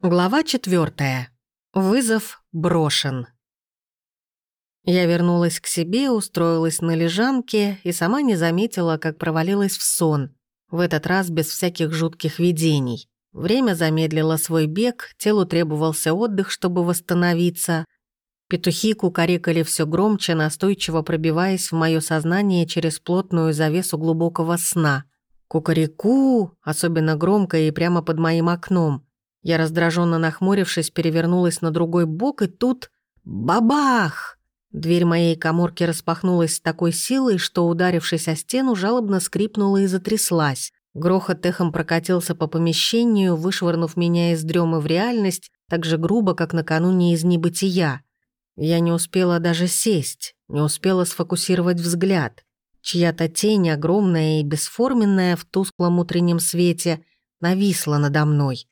Глава четвертая. Вызов брошен. Я вернулась к себе, устроилась на лежанке и сама не заметила, как провалилась в сон, в этот раз без всяких жутких видений. Время замедлило свой бег, телу требовался отдых, чтобы восстановиться. Петухи кукарекали все громче, настойчиво пробиваясь в мое сознание через плотную завесу глубокого сна. Кукареку, особенно громко и прямо под моим окном – я раздраженно нахмурившись, перевернулась на другой бок, и тут... Бабах! Дверь моей коморки распахнулась с такой силой, что, ударившись о стену, жалобно скрипнула и затряслась. Грохот эхом прокатился по помещению, вышвырнув меня из дремы в реальность, так же грубо, как накануне из небытия. Я не успела даже сесть, не успела сфокусировать взгляд. Чья-то тень, огромная и бесформенная в тусклом утреннем свете, нависла надо мной.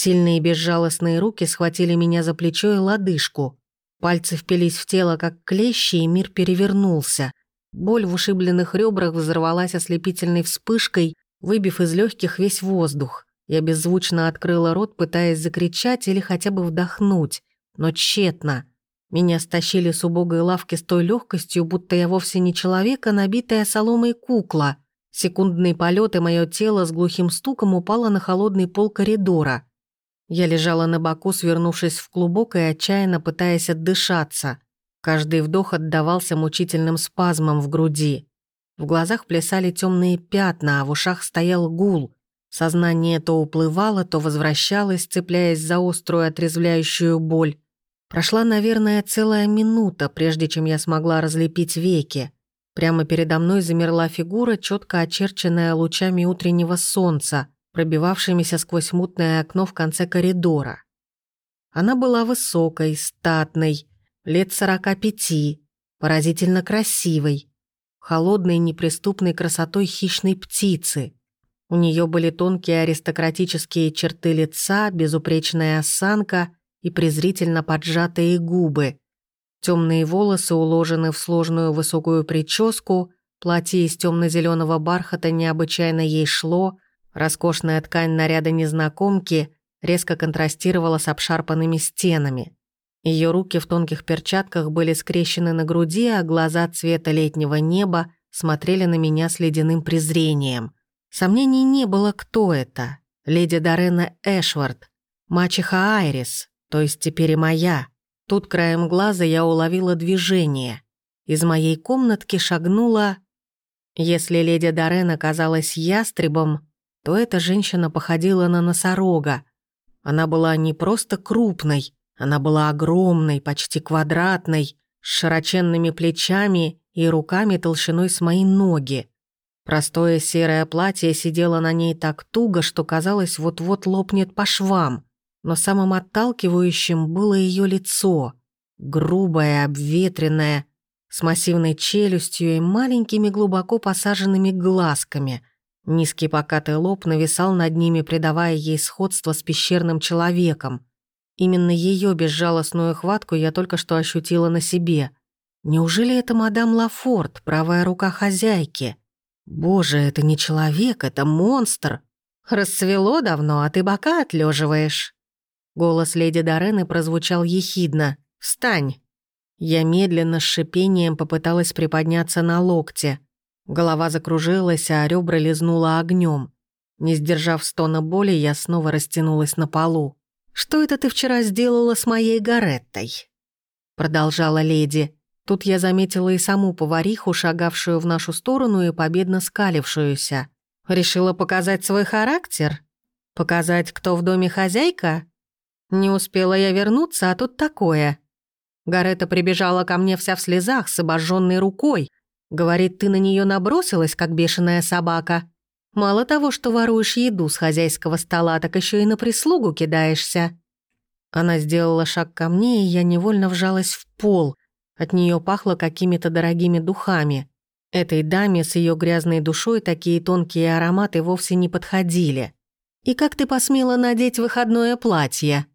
Сильные безжалостные руки схватили меня за плечо и лодыжку. Пальцы впились в тело, как клещи, и мир перевернулся. Боль в ушибленных ребрах взорвалась ослепительной вспышкой, выбив из легких весь воздух. Я беззвучно открыла рот, пытаясь закричать или хотя бы вдохнуть, но тщетно. Меня стащили с убогой лавки с той легкостью, будто я вовсе не человек, а набитая соломой кукла. Секундный полет и мое тело с глухим стуком упало на холодный пол коридора. Я лежала на боку, свернувшись в клубок и отчаянно пытаясь отдышаться. Каждый вдох отдавался мучительным спазмом в груди. В глазах плясали темные пятна, а в ушах стоял гул. Сознание то уплывало, то возвращалось, цепляясь за острую отрезвляющую боль. Прошла, наверное, целая минута, прежде чем я смогла разлепить веки. Прямо передо мной замерла фигура, четко очерченная лучами утреннего солнца пробивавшимися сквозь мутное окно в конце коридора. Она была высокой, статной, лет сорока пяти, поразительно красивой, холодной неприступной красотой хищной птицы. У нее были тонкие аристократические черты лица, безупречная осанка и презрительно поджатые губы. Темные волосы уложены в сложную высокую прическу, платье из темно-зеленого бархата необычайно ей шло, Роскошная ткань наряда незнакомки резко контрастировала с обшарпанными стенами. Ее руки в тонких перчатках были скрещены на груди, а глаза цвета летнего неба смотрели на меня с ледяным презрением. Сомнений не было, кто это. Леди Дорена Эшвард, мачеха Айрис, то есть теперь и моя. Тут краем глаза я уловила движение. Из моей комнатки шагнула... Если леди Дорен оказалась ястребом, то эта женщина походила на носорога. Она была не просто крупной, она была огромной, почти квадратной, с широченными плечами и руками толщиной с мои ноги. Простое серое платье сидело на ней так туго, что казалось, вот-вот лопнет по швам. Но самым отталкивающим было ее лицо. Грубое, обветренное, с массивной челюстью и маленькими глубоко посаженными глазками – Низкий покатый лоб нависал над ними, придавая ей сходство с пещерным человеком. Именно ее безжалостную хватку я только что ощутила на себе. Неужели это мадам Лафорт, правая рука хозяйки? Боже, это не человек, это монстр. Расцвело давно, а ты бока отлеживаешь. Голос леди Дорены прозвучал ехидно. «Встань!» Я медленно с шипением попыталась приподняться на локте. Голова закружилась, а ребра лизнула огнем. Не сдержав стона боли, я снова растянулась на полу. «Что это ты вчера сделала с моей Гареттой?» Продолжала леди. Тут я заметила и саму повариху, шагавшую в нашу сторону и победно скалившуюся. «Решила показать свой характер? Показать, кто в доме хозяйка? Не успела я вернуться, а тут такое». Гарета прибежала ко мне вся в слезах, с обожженной рукой, Говорит, ты на нее набросилась, как бешеная собака. Мало того, что воруешь еду с хозяйского стола, так еще и на прислугу кидаешься». Она сделала шаг ко мне, и я невольно вжалась в пол. От нее пахло какими-то дорогими духами. Этой даме с ее грязной душой такие тонкие ароматы вовсе не подходили. «И как ты посмела надеть выходное платье?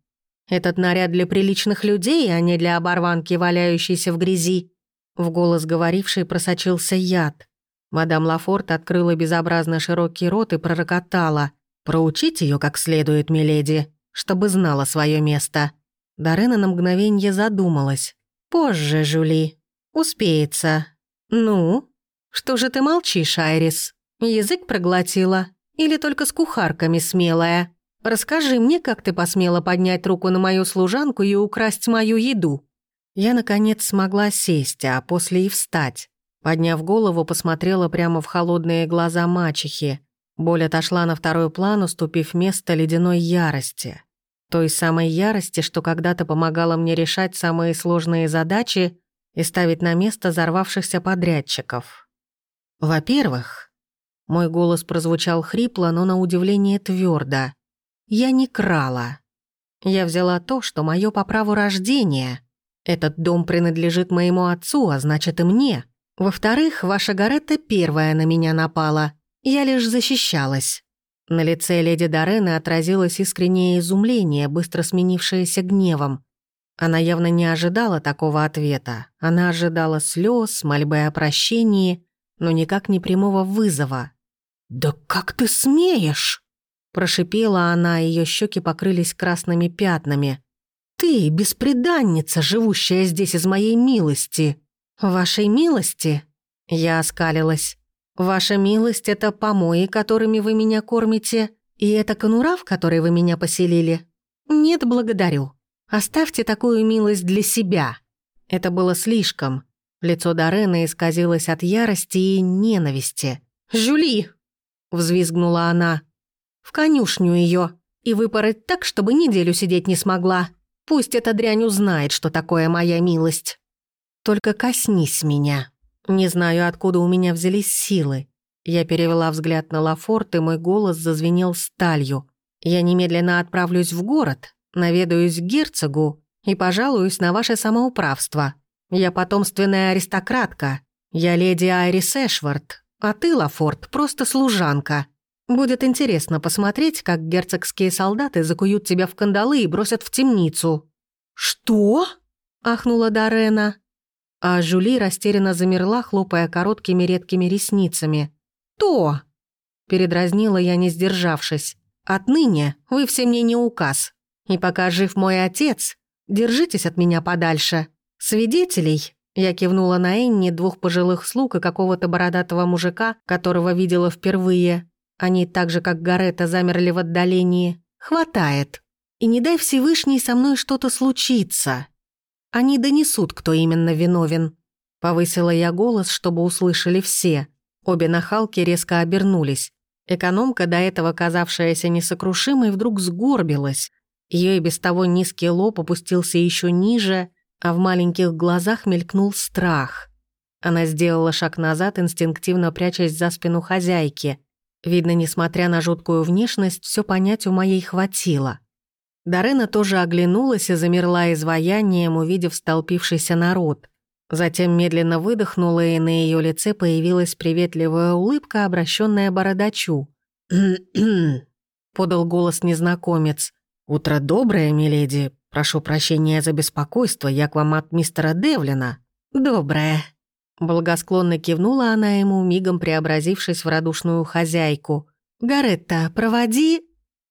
Этот наряд для приличных людей, а не для оборванки, валяющейся в грязи. В голос говорившей просочился яд. Мадам Лафорт открыла безобразно широкий рот и пророкотала. «Проучить ее как следует, миледи. чтобы знала свое место. Дарена на мгновенье задумалась. «Позже, Жули. Успеется. Ну? Что же ты молчишь, Айрис? Язык проглотила? Или только с кухарками смелая? Расскажи мне, как ты посмела поднять руку на мою служанку и украсть мою еду?» Я, наконец, смогла сесть, а после и встать. Подняв голову, посмотрела прямо в холодные глаза мачехи. Боль отошла на второй план, уступив место ледяной ярости. Той самой ярости, что когда-то помогала мне решать самые сложные задачи и ставить на место взорвавшихся подрядчиков. Во-первых, мой голос прозвучал хрипло, но на удивление твердо. Я не крала. Я взяла то, что мое по праву рождения. Этот дом принадлежит моему отцу, а значит и мне. Во-вторых, ваша Гаретта первая на меня напала. Я лишь защищалась. На лице леди Дорены отразилось искреннее изумление, быстро сменившееся гневом. Она явно не ожидала такого ответа. Она ожидала слез, мольбы о прощении, но никак не прямого вызова. «Да как ты смеешь?» Прошипела она, ее щеки покрылись красными пятнами. «Ты, беспреданница, живущая здесь из моей милости!» «Вашей милости?» Я оскалилась. «Ваша милость — это помои, которыми вы меня кормите, и это конура, в которой вы меня поселили?» «Нет, благодарю. Оставьте такую милость для себя». Это было слишком. Лицо Дорены исказилось от ярости и ненависти. «Жюли!» — взвизгнула она. «В конюшню ее и выпороть так, чтобы неделю сидеть не смогла. Пусть эта дрянь узнает, что такое моя милость». Только коснись меня. Не знаю, откуда у меня взялись силы. Я перевела взгляд на Лафорт, и мой голос зазвенел сталью. Я немедленно отправлюсь в город, наведаюсь к герцогу и пожалуюсь на ваше самоуправство. Я потомственная аристократка. Я леди Айрис Эшвард, а ты, Лафорт, просто служанка. Будет интересно посмотреть, как герцогские солдаты закуют тебя в кандалы и бросят в темницу». «Что?» – ахнула Дарена а Жюли растерянно замерла, хлопая короткими редкими ресницами. «То!» – передразнила я, не сдержавшись. «Отныне вы все мне не указ. И пока жив мой отец, держитесь от меня подальше. Свидетелей?» Я кивнула на Энни, двух пожилых слуг и какого-то бородатого мужика, которого видела впервые. Они так же, как Гарета, замерли в отдалении. «Хватает. И не дай Всевышний со мной что-то случиться. Они донесут, кто именно виновен. Повысила я голос, чтобы услышали все. Обе нахалки резко обернулись. Экономка, до этого казавшаяся несокрушимой, вдруг сгорбилась. Ее и без того низкий лоб опустился еще ниже, а в маленьких глазах мелькнул страх. Она сделала шаг назад, инстинктивно прячась за спину хозяйки. Видно, несмотря на жуткую внешность, все понять у моей хватило. Дарена тоже оглянулась и замерла изваянием, увидев столпившийся народ. Затем медленно выдохнула, и на ее лице появилась приветливая улыбка, обращенная бородачу. подал голос незнакомец. «Утро доброе, миледи. Прошу прощения за беспокойство, я к вам от мистера Девлина». «Доброе». Благосклонно кивнула она ему, мигом преобразившись в радушную хозяйку. «Гаретта, проводи...»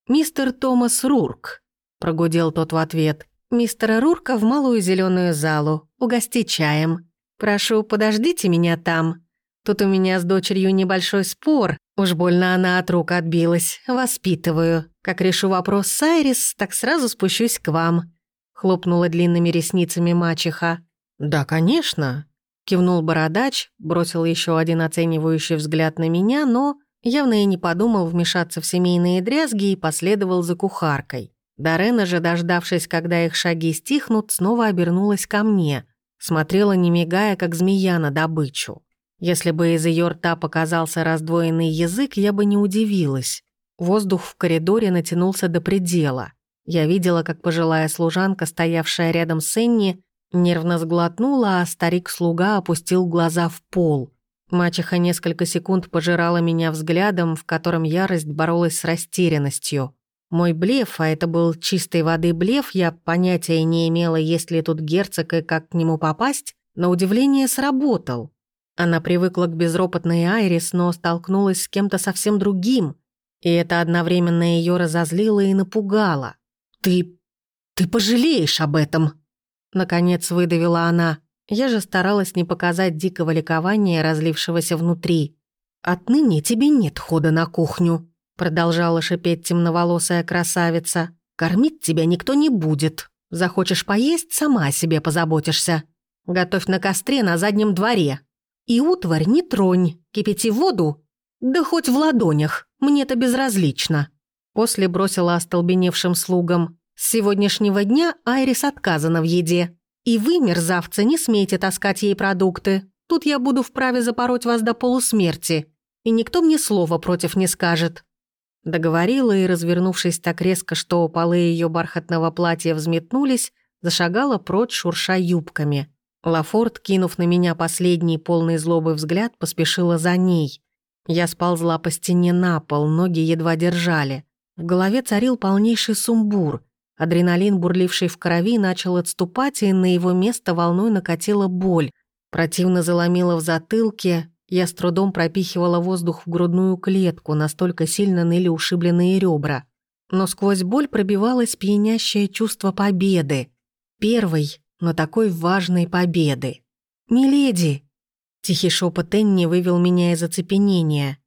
«Мистер Томас Рурк», прогудел тот в ответ. «Мистера Рурка в малую зеленую залу. Угости чаем. Прошу, подождите меня там. Тут у меня с дочерью небольшой спор. Уж больно она от рук отбилась. Воспитываю. Как решу вопрос с Айрис, так сразу спущусь к вам». Хлопнула длинными ресницами мачеха. «Да, конечно», — кивнул бородач, бросил еще один оценивающий взгляд на меня, но явно и не подумал вмешаться в семейные дрязги и последовал за кухаркой. Дарена же, дождавшись, когда их шаги стихнут, снова обернулась ко мне, смотрела не мигая, как змея на добычу. Если бы из ее рта показался раздвоенный язык, я бы не удивилась. Воздух в коридоре натянулся до предела. Я видела, как пожилая служанка, стоявшая рядом с Энни, нервно сглотнула, а старик-слуга опустил глаза в пол. Мачеха несколько секунд пожирала меня взглядом, в котором ярость боролась с растерянностью. Мой блеф, а это был чистой воды блеф, я понятия не имела, есть ли тут герцог и как к нему попасть, на удивление сработал. Она привыкла к безропотной Айрис, но столкнулась с кем-то совсем другим, и это одновременно ее разозлило и напугало. «Ты... ты пожалеешь об этом!» Наконец выдавила она. Я же старалась не показать дикого ликования, разлившегося внутри. «Отныне тебе нет хода на кухню», продолжала шипеть темноволосая красавица. «Кормить тебя никто не будет. Захочешь поесть, сама о себе позаботишься. Готовь на костре на заднем дворе. И утварь не тронь, кипяти воду, да хоть в ладонях, мне это безразлично». После бросила остолбеневшим слугам. «С сегодняшнего дня Айрис отказана в еде. И вы, мерзавцы, не смейте таскать ей продукты. Тут я буду вправе запороть вас до полусмерти. И никто мне слова против не скажет». Договорила и, развернувшись так резко, что полы ее бархатного платья взметнулись, зашагала прочь, шурша юбками. Лафорд, кинув на меня последний полный злобы взгляд, поспешила за ней. Я сползла по стене на пол, ноги едва держали. В голове царил полнейший сумбур. Адреналин, бурливший в крови, начал отступать, и на его место волной накатила боль. Противно заломила в затылке, я с трудом пропихивала воздух в грудную клетку, настолько сильно ныли ушибленные ребра. Но сквозь боль пробивалось пьянящее чувство победы. Первой, но такой важной победы. «Миледи!» Тихий шепот Энни вывел меня из оцепенения.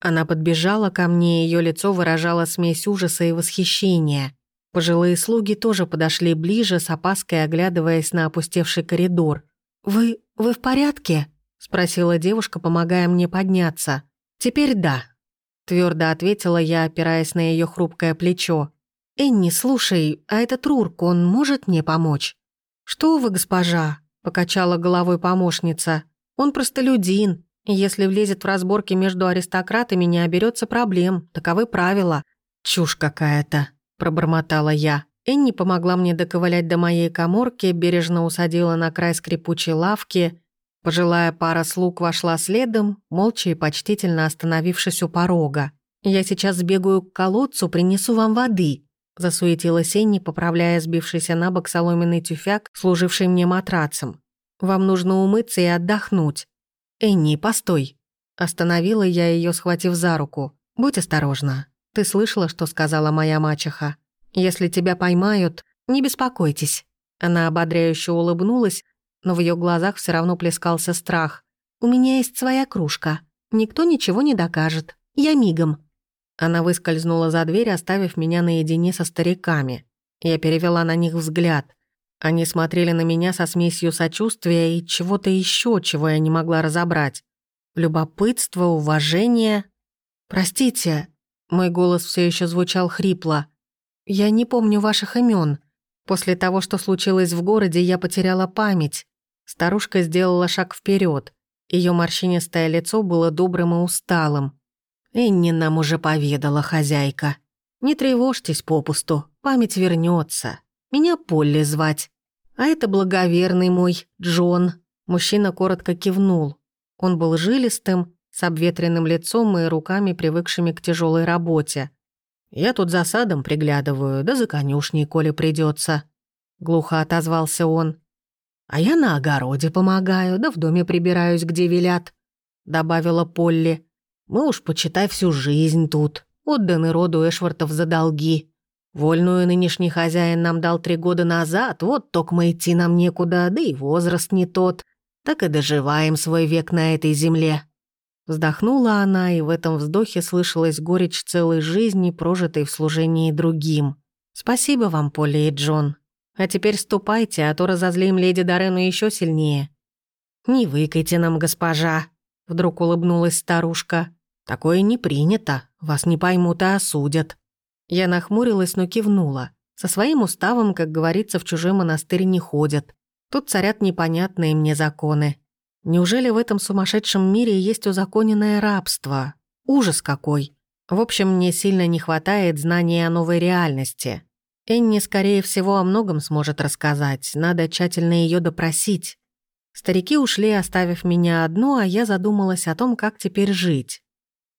Она подбежала ко мне, ее лицо выражало смесь ужаса и восхищения. Пожилые слуги тоже подошли ближе, с опаской оглядываясь на опустевший коридор. «Вы... вы в порядке?» — спросила девушка, помогая мне подняться. «Теперь да», — твердо ответила я, опираясь на ее хрупкое плечо. «Энни, слушай, а этот Рурк, он может мне помочь?» «Что вы, госпожа?» — покачала головой помощница. «Он простолюдин, если влезет в разборки между аристократами, не оберется проблем. Таковы правила». «Чушь какая-то», — пробормотала я. Энни помогла мне доковылять до моей коморки, бережно усадила на край скрипучей лавки — Пожилая пара слуг вошла следом, молча и почтительно остановившись у порога. «Я сейчас сбегаю к колодцу, принесу вам воды», засуетилась Энни, поправляя сбившийся на бок соломенный тюфяк, служивший мне матрацем. «Вам нужно умыться и отдохнуть». «Энни, постой!» Остановила я ее, схватив за руку. «Будь осторожна. Ты слышала, что сказала моя мачеха? Если тебя поймают, не беспокойтесь». Она ободряюще улыбнулась, но в ее глазах все равно плескался страх. «У меня есть своя кружка. Никто ничего не докажет. Я мигом». Она выскользнула за дверь, оставив меня наедине со стариками. Я перевела на них взгляд. Они смотрели на меня со смесью сочувствия и чего-то еще, чего я не могла разобрать. Любопытство, уважение. «Простите», — мой голос все еще звучал хрипло. «Я не помню ваших имен. После того, что случилось в городе, я потеряла память. Старушка сделала шаг вперед. Ее морщинистое лицо было добрым и усталым. «Энни нам уже поведала, хозяйка. Не тревожьтесь попусту, память вернется. Меня Полли звать. А это благоверный мой, Джон». Мужчина коротко кивнул. Он был жилистым, с обветренным лицом и руками, привыкшими к тяжелой работе. «Я тут за садом приглядываю, да за конюшней, коли придется. глухо отозвался он. «А я на огороде помогаю, да в доме прибираюсь, где велят», — добавила Полли. «Мы уж, почитай, всю жизнь тут, отданы роду Эшвартов за долги. Вольную нынешний хозяин нам дал три года назад, вот только идти нам некуда, да и возраст не тот. Так и доживаем свой век на этой земле. Вздохнула она, и в этом вздохе слышалась горечь целой жизни, прожитой в служении другим. «Спасибо вам, Полли и Джон. А теперь ступайте, а то разозлим леди Дорену еще сильнее». «Не выкайте нам, госпожа», — вдруг улыбнулась старушка. «Такое не принято, вас не поймут и осудят». Я нахмурилась, но кивнула. Со своим уставом, как говорится, в чужой монастырь не ходят. Тут царят непонятные мне законы. Неужели в этом сумасшедшем мире есть узаконенное рабство? Ужас какой! В общем, мне сильно не хватает знаний о новой реальности. Энни, скорее всего, о многом сможет рассказать, надо тщательно ее допросить. Старики ушли, оставив меня одну, а я задумалась о том, как теперь жить.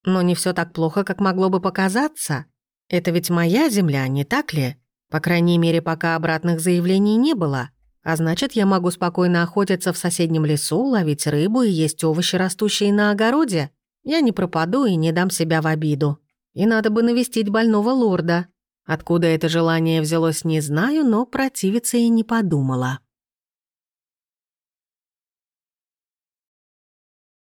Но не все так плохо, как могло бы показаться. Это ведь моя земля, не так ли? По крайней мере, пока обратных заявлений не было. А значит, я могу спокойно охотиться в соседнем лесу, ловить рыбу и есть овощи, растущие на огороде. Я не пропаду и не дам себя в обиду. И надо бы навестить больного лорда. Откуда это желание взялось, не знаю, но противиться и не подумала.